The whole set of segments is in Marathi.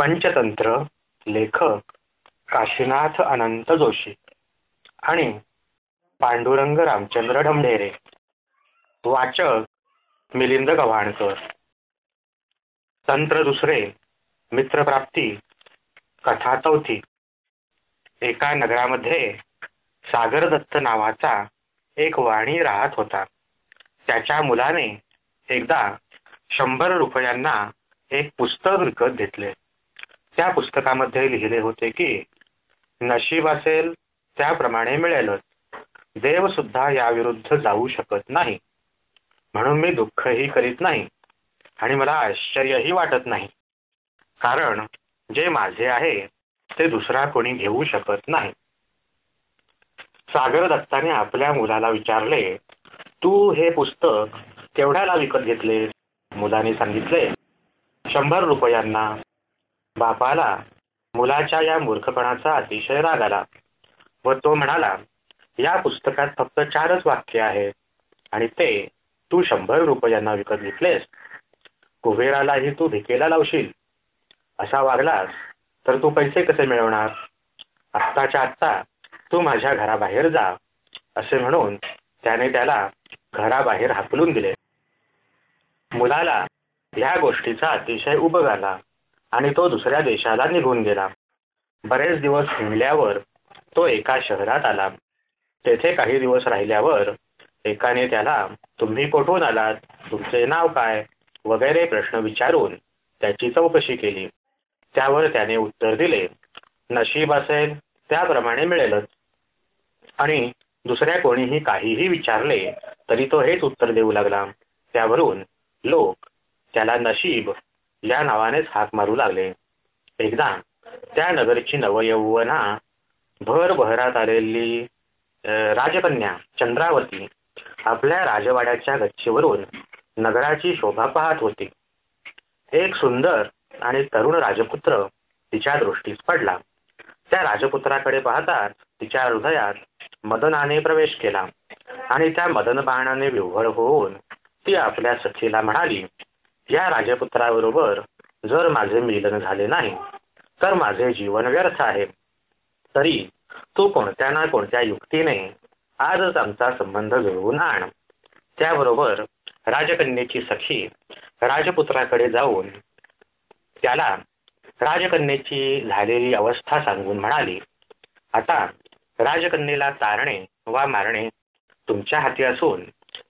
पंचतंत्र लेखक काशीनाथ अनंत जोशी आणि पांडुरंग रामचंद्र ढमढेरे. वाचक मिलिंद गव्हाणकर. तंत्र दुसरे मित्रप्राप्ती कथा चौथी एका नगरामध्ये सागरदत्त नावाचा एक वाणी राहत होता. त्याच्या मुलाने एकदा शंभर रुपयांना एक पुस्तक विकत घेतले. त्या पुस्तकामध्ये लिहिले होते की नशीब असेल त्याप्रमाणे मिळेलच. देव सुद्धा याविरुद्ध जाऊ शकत नाही. म्हणून मी दुःखही करीत नाही आणि मला आश्चर्यही वाटत नाही. कारण जे माझे आहे ते दुसरा कोणी घेऊ शकत नाही. सागर दत्ताने आपल्या मुलाला विचारले तू हे पुस्तक केवढ्याला विकत घेतले? मुलाने सांगितले शंभर रुपयांना. बापाला मुलाच्या या मूर्खपणाचा अतिशय राग आला व तो म्हणाला या पुस्तकात फक्त चारच वाक्य आहेत आणि ते तू शंभर रुपयांना विकत घेतलेस. कुबेरालाही तू भिकेला लावशील. असा वागलास तर तू पैसे कसे मिळवणार? आत्ताच्या आत्ता तू माझ्या घराबाहेर जा असे म्हणून त्याने त्याला घराबाहेर हाकलून दिले. मुलाला या गोष्टीचा अतिशय उबग आला. आणि तो दुसऱ्या देशाला निघून गेला. बरेच दिवस हिंडल्यावर तो एका शहरात आला. तेथे काही दिवस राहिल्यावर एकाने त्याला तुम्ही कोठून आलात? तुमचे नाव काय? वगैरे प्रश्न विचारून त्याची चौकशी केली. त्यावर त्याने उत्तर दिले नशीब असेल त्याप्रमाणे मिळेलच. आणि दुसऱ्या कोणीही काहीही विचारले तरी तो हेच उत्तर देऊ लागला. त्यावरून लोक त्याला नशीब या नावानेच हाक मारू लागले. एकदा त्या नगरची नवयौवना भर बहरात आलेली राजकन्या चंद्रावती आपल्या राजवाड्याच्या गच्चीवरून नगराची शोभा पाहत होती. एक सुंदर आणि तरुण राजपुत्र तिच्या दृष्टीस पडला. त्या राजपुत्राकडे पाहताच तिच्या हृदयात मदनाने प्रवेश केला आणि त्या मदन बाणाने विव्हळ होऊन ती आपल्या सखीला म्हणाली या राजपुत्राबरोबर जर माझे मिलन झाले नाही तर माझे जीवन व्यर्थ आहे. तरी तू कोणत्या ना कोणत्या युक्तीने आजच आमचा संबंध जुळवून आण. त्याबरोबर राजकन्येची सखी राजपुत्राकडे जाऊन त्याला राजकन्येची झालेली अवस्था सांगून म्हणाली आता राजकन्येला तारणे वा मारणे तुमच्या हाती असून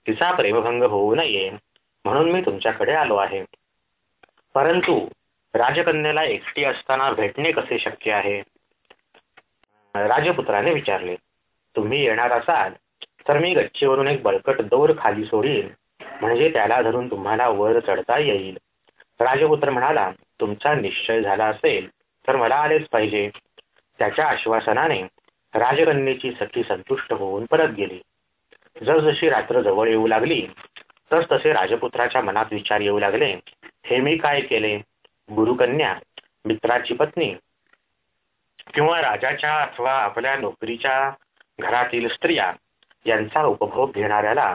तिचा प्रेमभंग होऊ नये. म्हणून मी तुमच्याकडे आलो आहे. परंतु राजकन्येला एकटी असताना भेटणे कसे शक्य आहे? राजपुत्राने विचारले तुम्ही येणार असाल तर मी गच्चीवरून एक बळकट दोर खाली सोडीन म्हणजे त्याला धरून तुम्हाला वर चढता येईल. राजपुत्र म्हणाला तुमचा निश्चय झाला असेल तर मला आलेच पाहिजे. त्याच्या आश्वासनाने राजकन्येची सखी संतुष्ट होऊन परत गेली. जसजशी रात्र जवळ येऊ लागली तस तसे राजपुत्राच्या मनात विचार येऊ लागले. हे मी काय केले? गुरुकन्या मित्राची पत्नी किंवा राजाच्या अथवा आपल्या नोकरीच्या घरातील स्त्रिया यांचा उपभोग घेणाऱ्याला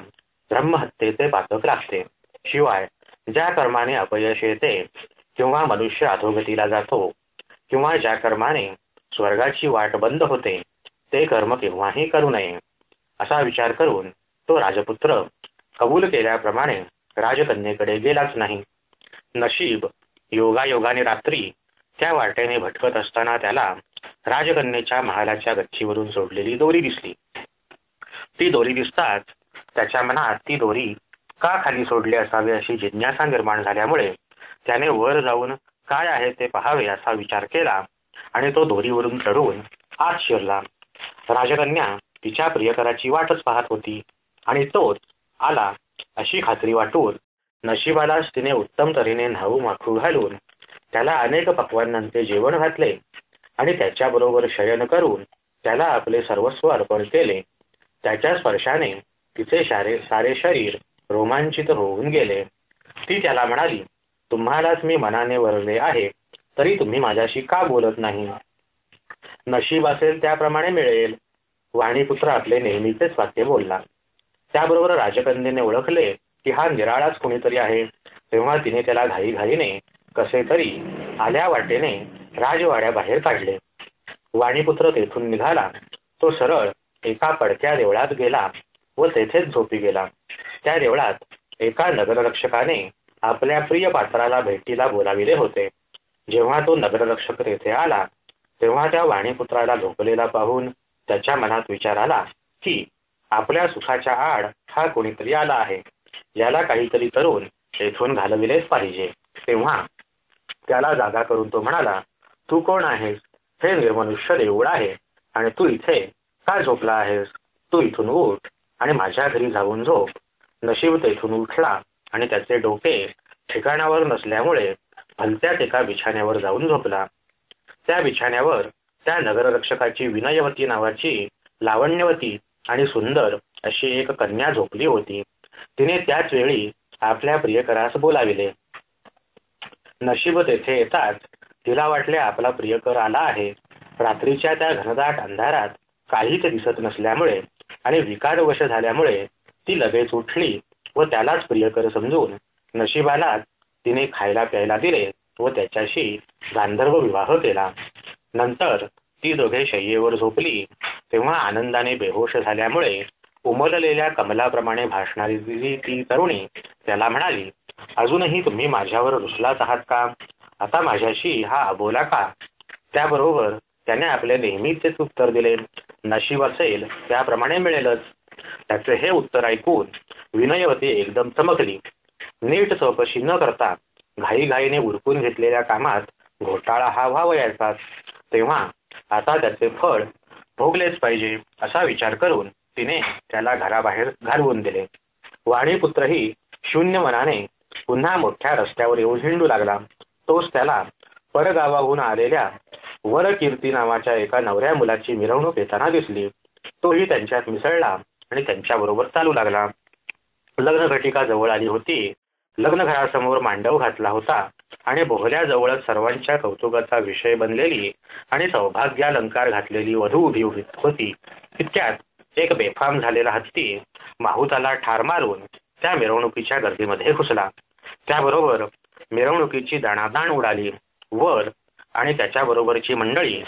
ब्रह्महत्येचे पातक लागते. शिवाय ज्या कर्माने अपयश येते किंवा मनुष्य अधोगतीला जातो किंवा ज्या कर्माने स्वर्गाची वाट बंद होते ते कर्म केव्हाही करू नये. असा विचार करून तो राजपुत्र कबूल केल्याप्रमाणे राजकन्येकडे गेलाच नाही. नशीब योगायोगाने रात्री त्या वाटेने भटकत असताना त्याला राजकन्येच्या महालाच्या गच्चीवरून सोडलेली दोरी दिसली. ती दोरी दिसताच त्याच्या मनात ती दोरी का खाली सोडली असावी अशी जिज्ञासा निर्माण झाल्यामुळे त्याने वर जाऊन काय आहे ते पहावे असा विचार केला आणि तो दोरीवरून चढून आत शिरला. राजकन्या तिच्या प्रियकराची वाटच पाहत होती आणि तोच आला अशी खात्री वाटून नशिबाला तिने उत्तम तऱ्हेने न्हाऊ माखू घालून त्याला अनेक पक्वांनंते जेवण घातले आणि त्याच्याबरोबर शयन करून त्याला आपले सर्वस्व अर्पण केले. त्याच्या स्पर्शाने तिचे सारे सारे शरीर रोमांचित होऊन गेले. ती त्याला म्हणाली तुम्हालाच मी मनाने वरले आहे तरी तुम्ही माझ्याशी का बोलत नाही? नशीब असेल त्याप्रमाणे मिळेल. वाणीपुत्र आपले नेहमीचेच वाक्य बोलला. त्याबरोबर राजकन्येने ओळखले की हा निराळाच कुणीतरी आहे. तेव्हा तिने त्याला घाईघाईने कसे तरी आल्या वाटेने राजवाड्याबाहेर काढले. वाणीपुत्र तेथून निघाला. तो सरळ एका पडक्या देवळात गेला व तेथेच झोपी गेला. त्या देवळात एका नगररक्षकाने आपल्या प्रिय पात्राला भेटीला बोलाविले होते. जेव्हा तो नगररक्षक तेथे आला तेव्हा त्या वाणीपुत्राला झोपलेला पाहून त्याच्या मनात विचार आला की आपल्या सुखाच्या आड हा कोणीतरी आला आहे. याला काहीतरी करून येथून घालविलेच पाहिजे. तेव्हा त्याला जागा करून तो म्हणाला तू कोण आहेस? हे निर्मनुष्य देऊळ आहे आणि तू इथे का झोपला आहेस? तू इथून उठ आणि माझ्या घरी जाऊन झोप. नशीब तेथून उठला आणि त्याचे डोके ठिकाणावर नसल्यामुळे भलत्याच एका बिछाण्यावर जाऊन झोपला. त्या बिछाण्यावर त्या नगररक्षकाची विनयवती नावाची लावण्यवती आणि सुंदर अशी एक कन्या झोपली होती. तिने त्याच वेळी आपल्या प्रियकरास बोलाविले. नशीब तेथे येताच तिला वाटले आपला प्रियकर आला आहे. रात्रीच्या त्या घनदाट अंधारात काहीच दिसत नसल्यामुळे आणि विकारवश झाल्यामुळे ती लगेच उठली व त्यालाच प्रियकर समजून नशिबाला तिने खायला प्यायला दिले व त्याच्याशी गांधर्व विवाह केला. नंतर ती दोघे शय्येवर झोपली. तेव्हा आनंदाने बेहोश झाल्यामुळे उमललेल्या कमलाप्रमाणे भासणारी ती तरुणी त्याला म्हणाली अजूनही तुम्ही माझ्यावर रुसलाच आहात का? आता माझ्याशी हा अबोला का? त्याबरोबर त्याने आपले नेहमीचेच उत्तर दिले नशीब असेल त्याप्रमाणे मिळेलच. त्याचे हे उत्तर ऐकून विनयवती एकदम चमकली. नीट चौकशी न करता घाईघाईने उरकून घेतलेल्या कामात घोटाळा हा व्हावयाचा. तेव्हा आता त्याचे फळ भोगलेच पाहिजे असा विचार करून तिने त्याला घराबाहेर घालवून दिले. वाणीपुत्रही शून्य मनाने पुन्हा मोठ्या रस्त्यावर येऊन हिंडू लागला. तोच त्याला परगावाहून आलेल्या वरकीर्ती नावाच्या एका नवऱ्या मुलाची मिरवणूक येताना दिसली. तोही त्यांच्यात मिसळला आणि त्यांच्याबरोबर चालू लागला. लग्न घटिका जवळ आली होती. लग्न घरासमोर मांडव घातला होता आणि बोहल्याजवळच सर्वांच्या कौतुकाचा विषय बनलेली आणि सौभाग्यालंकार घातलेली वधू उभी होती. तितक्यात एक बेफाम झालेला हत्ती माहुताला ठार मारून त्या मिरवणुकीच्या गर्दीमध्ये घुसला. त्याबरोबर मिरवणुकीची दाणादाण उडाली. वर आणि त्याच्याबरोबरची मंडळी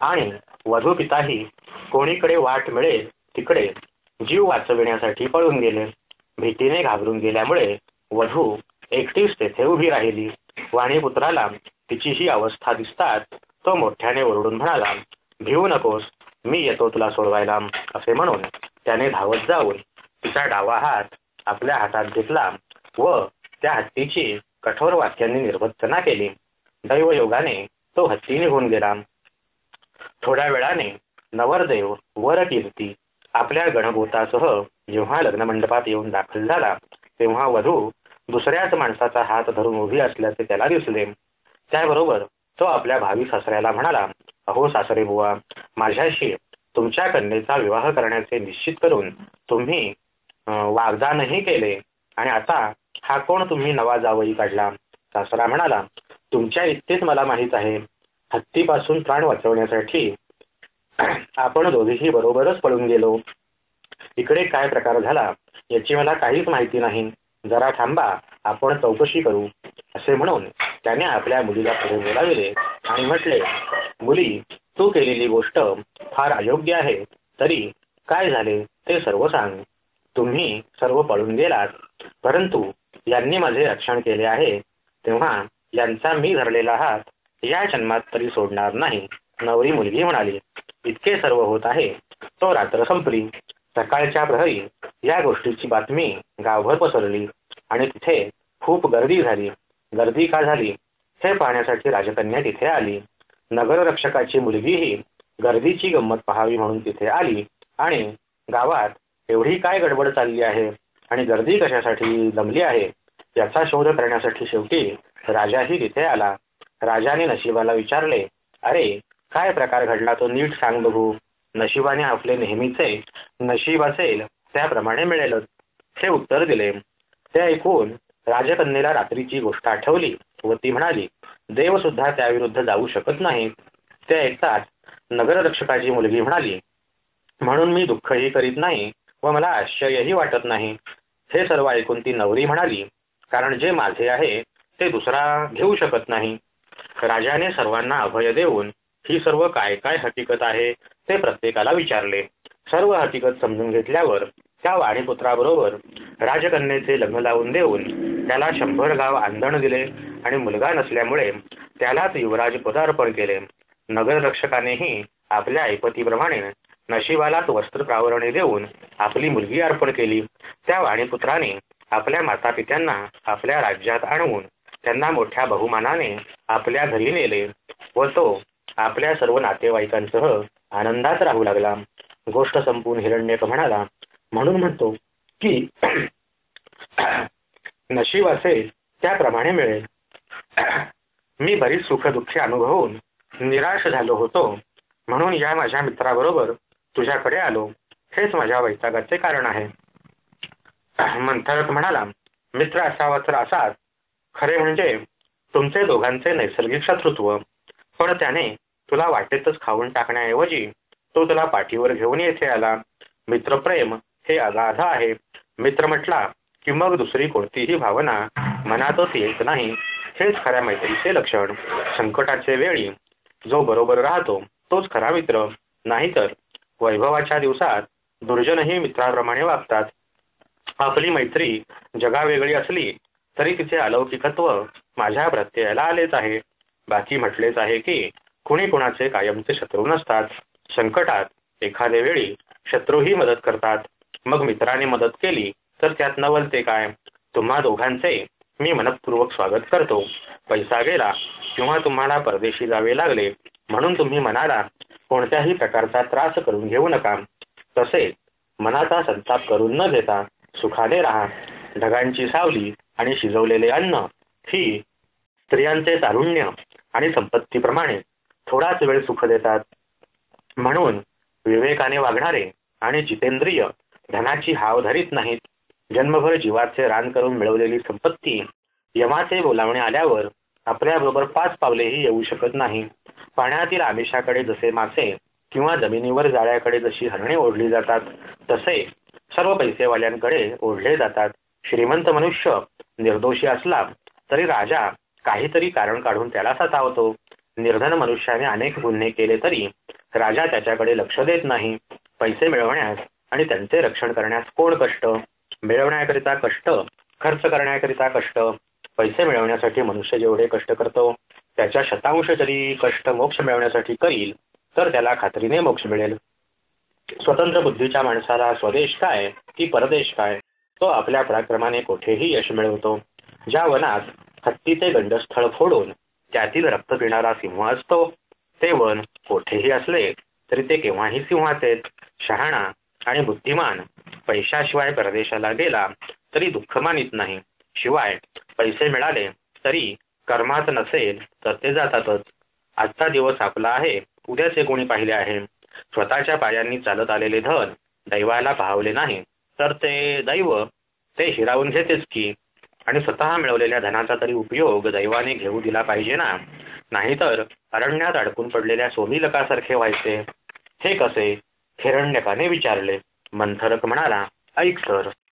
आणि वधू पिताही कोणीकडे वाट मिळेल तिकडे जीव वाचविण्यासाठी पळून गेले. भीतीने घाबरून गेल्यामुळे वधू एकटीच तेथे उभी राहिली. वाणीपुत्राला तिची ही अवस्था दिसतात तो मोठ्याने ओरडून म्हणाला भिवू नकोस मी येतो तुला सोडवायला असे म्हणून त्याने धावत जाऊन तिचा डावा हात आपल्या हातात घेतला व त्या हत्तीची कठोर वाक्यांनी निर्भत्सना केली. दैवयोगाने तो हत्ती निघून गेला. थोड्या वेळाने नवरदेव वर कीर्ती आपल्या गणभूतासह जेव्हा लग्न मंडपात येऊन दाखल झाला तेव्हा वधू दुसऱ्याच माणसाचा हात धरून उभी असल्याचे त्याला दिसले. त्याबरोबर तो आपल्या भावी सासऱ्याला म्हणाला अहो सासरे बुवा माझ्याशी तुमच्या कन्येचा विवाह करण्याचे निश्चित करून तुम्ही वागदानही केले आणि आता हा कोण तुम्ही नवा जावई काढला? सासरा म्हणाला तुमच्या इतकेच मला माहीत आहे. हत्तीपासून प्राण वाचवण्यासाठी आपण दोघेही बरोबरच पळून गेलो. इकडे काय प्रकार झाला याची मला काहीच माहिती नाही. जरा थांबा आपण चौकशी करू असे म्हणून त्याने आपल्या मुलीला पुढे बोलाविले आणि म्हटले मुली तू केलेली गोष्ट फार अयोग्य आहे. तरी काय झाले ते सर्व सांग. तुम्ही सर्व पळून गेलात. परंतु यांनी माझे रक्षण केले आहे. तेव्हा यांचा मी धरलेला हात या जन्मात तरी सोडणार नाही. नवरी मुलगी म्हणाली इतके सर्व होत आहे. तो रात्र संपली. सकाळच्या प्रहरी या गोष्टीची बातमी गावभर पसरली आणि तिथे खूप गर्दी झाली. गर्दी का झाली? हे पाहण्यासाठी राजकन्या तिथे आली. नगररक्षकाची मुलगीही गर्दीची गंमत पहावी म्हणून तिथे आली. आणि गावात एवढी काय गडबड चालली आहे? आणि गर्दी कशासाठी जमली आहे? याचा शोध करण्यासाठी शेवटी राजाही तिथे आला. राजाने नशिबाला विचारले अरे काय प्रकार घडला तो नीट सांग बघू. नशिबाने आपले नेहमीचे नशीब असेल त्याप्रमाणे मिळेलच. हे उत्तर दिले. ते ऐकून राजकन्येला रात्रीची गोष्ट आठवली व ती म्हणाली देव सुद्धा त्याविरुद्ध जाऊ शकत नाही. ते ऐकताच नगररक्षकाची मुलगी म्हणाली म्हणून मी दुःखही करीत नाही व मला आश्चर्यही वाटत नाही. हे सर्व ऐकून ती नवरी म्हणाली कारण जे माझे आहे ते दुसरा घेऊ शकत नाही. राजाने सर्वांना अभय देऊन ही सर्व काय काय हकीकत आहे ते प्रत्येकाला विचारले. सर्व हकीकत समजून घेतल्यावर त्या वाणीपुत्राबरोबर राजकन्येचे लग्न लावून देऊन त्याला शंभर गाव आंदण दिले आणि मुलगा नसल्यामुळे त्यालाच युवराज पदार्पण केले. नगररक्षकानेही आपल्या ऐपतीप्रमाणे नशिबालाच वस्त्र प्रावरणे देऊन आपली मुलगी अर्पण केली. त्या वाणीपुत्राने आपल्या माता पित्यांना आपल्या राज्यात आणवून त्यांना मोठ्या बहुमानाने आपल्या घरी नेले व तो आपल्या सर्व नातेवाईकांसह आनंदात राहू लागला. गोष्ट संपून हिरण्यक म्हणाला म्हणून म्हणतो की नशीब असेल त्याप्रमाणे मिळेल. मी बरीच सुखदुःखे अनुभवून निराश झालो होतो. म्हणून या माझ्या मित्राबरोबर तुझ्याकडे आलो. हेच माझ्या वैतागाचे कारण आहे. मंथळक म्हणाला मित्र असावा तर असाच. खरे म्हणजे तुमचे दोघांचे नैसर्गिक शत्रुत्व. पण त्याने तुला वाटेतच खाऊन टाकण्याऐवजी तो तुला पाठीवर घेऊन येथे आला. मित्रप्रेम हे अगाध आहे. मित्र म्हटला की मग दुसरी कोणतीही भावना मनातच येत नाही. हेच खऱ्या मैत्रीचे लक्षण. संकटाचे वेळी जो बरोबर राहतो तोच खरा मित्र. नाहीतर वैभवाच्या दिवसात दुर्जनही मित्राप्रमाणे वागतात. आपली मैत्री जगावेगळी असली तरी तिचे अलौकिकत्व माझ्या प्रत्ययाला आलेच आहे. बाकी म्हटलेच आहे की कुणी कुणाचे कायमचे शत्रू नसतात. संकटात एखाद्या वेळी शत्रूही मदत करतात. मग मित्राने मदत केली तर त्यात नवलते काय तुम्हा दोघांचे मी मनपूर्वक स्वागत करतो. पैसा गेला किंवा तुम्हाला परदेशी जावे लागले म्हणून तुम्ही मनाला कोणत्याही प्रकारचा त्रास करून घेऊ नका. तसे मनाचा संताप करून न घेता सुखाने राहा. ढगांची सावली आणि शिजवलेले अन्न ही स्त्रियांचे तारुण्य आणि संपत्तीप्रमाणे थोडाच वेळ सुख देतात. म्हणून विवेकाने वागणारे आणि जितेंद्रिय धनाची हाव धरीत नाहीत. जन्मभर जीवाचे रान करून मिळवलेली संपत्ती यमाचे बोलावणे आल्यावर आपल्याबरोबर पाच पावलेही येऊ शकत नाही. पाण्यातील आमिषाकडे जसे मासे किंवा जमिनीवर जाळ्याकडे जशी हरणे ओढली जातात तसे सर्व पैसेवाल्यांकडे ओढले जातात. श्रीमंत मनुष्य निर्दोषी असला तरी राजा काहीतरी कारण काढून त्याला सतावतो. निर्धन मनुष्याने अनेक गुन्हे केले तरी राजा त्याच्याकडे लक्ष देत नाही. पैसे मिळवण्यास आणि त्यांचे रक्षण करण्यास कोण कष्ट? मिळवण्याकरिता कष्ट खर्च करण्याकरिता कष्ट पैसे मिळवण्यासाठी मनुष्य जेवढे कष्ट करतो त्याच्या शतांश जरी कष्ट मोक्ष मिळवण्यासाठी करील तर त्याला खात्रीने मोक्ष मिळेल. स्वतंत्र बुद्धीच्या माणसाला स्वदेश काय की परदेश काय तो आपल्या पराक्रमाने कोठेही यश मिळवतो. ज्या वनात हत्तीचे गंडस्थळ फोडून त्यातील रक्त पिणारा सिंह असतो ते वन कोठेही असले तरी ते केव्हाही सिंहाचे शहाणा आणि बुद्धिमान. पैशाशिवाय परदेशाला गेला तरी दुःख मानित नाही. शिवाय पैसे मिळाले तरी कर्मात नसेल तर ते जातातच. आजचा दिवस आपला आहे उद्याचे कोणी पाहिले आहे. स्वतःच्या पायांनी चालत आलेले धन दैवाला पाहवले नाही. तर ते दैव ते हिरावून घेतेच की आणि स्वतः मिळवलेल्या धनाचा तरी उपयोग दैवाने घेऊ दिला पाहिजे ना? नाहीतर अरण्यात अडकून पडलेल्या सोमिलकासारखे व्हायचे. हे कसे? हिरण्यकाने विचारले मंथरक म्हणाला ऐक सर